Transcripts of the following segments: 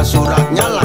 suratnya lah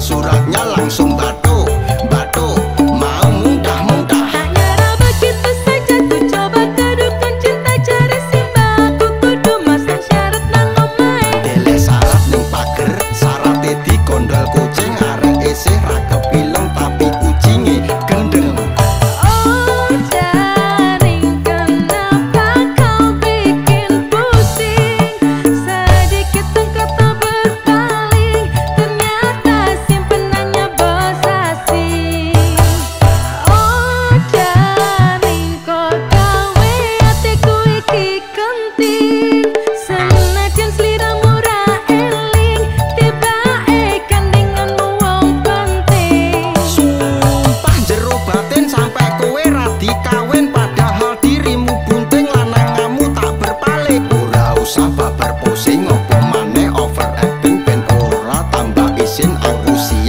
suratnya batal 煎熬无心。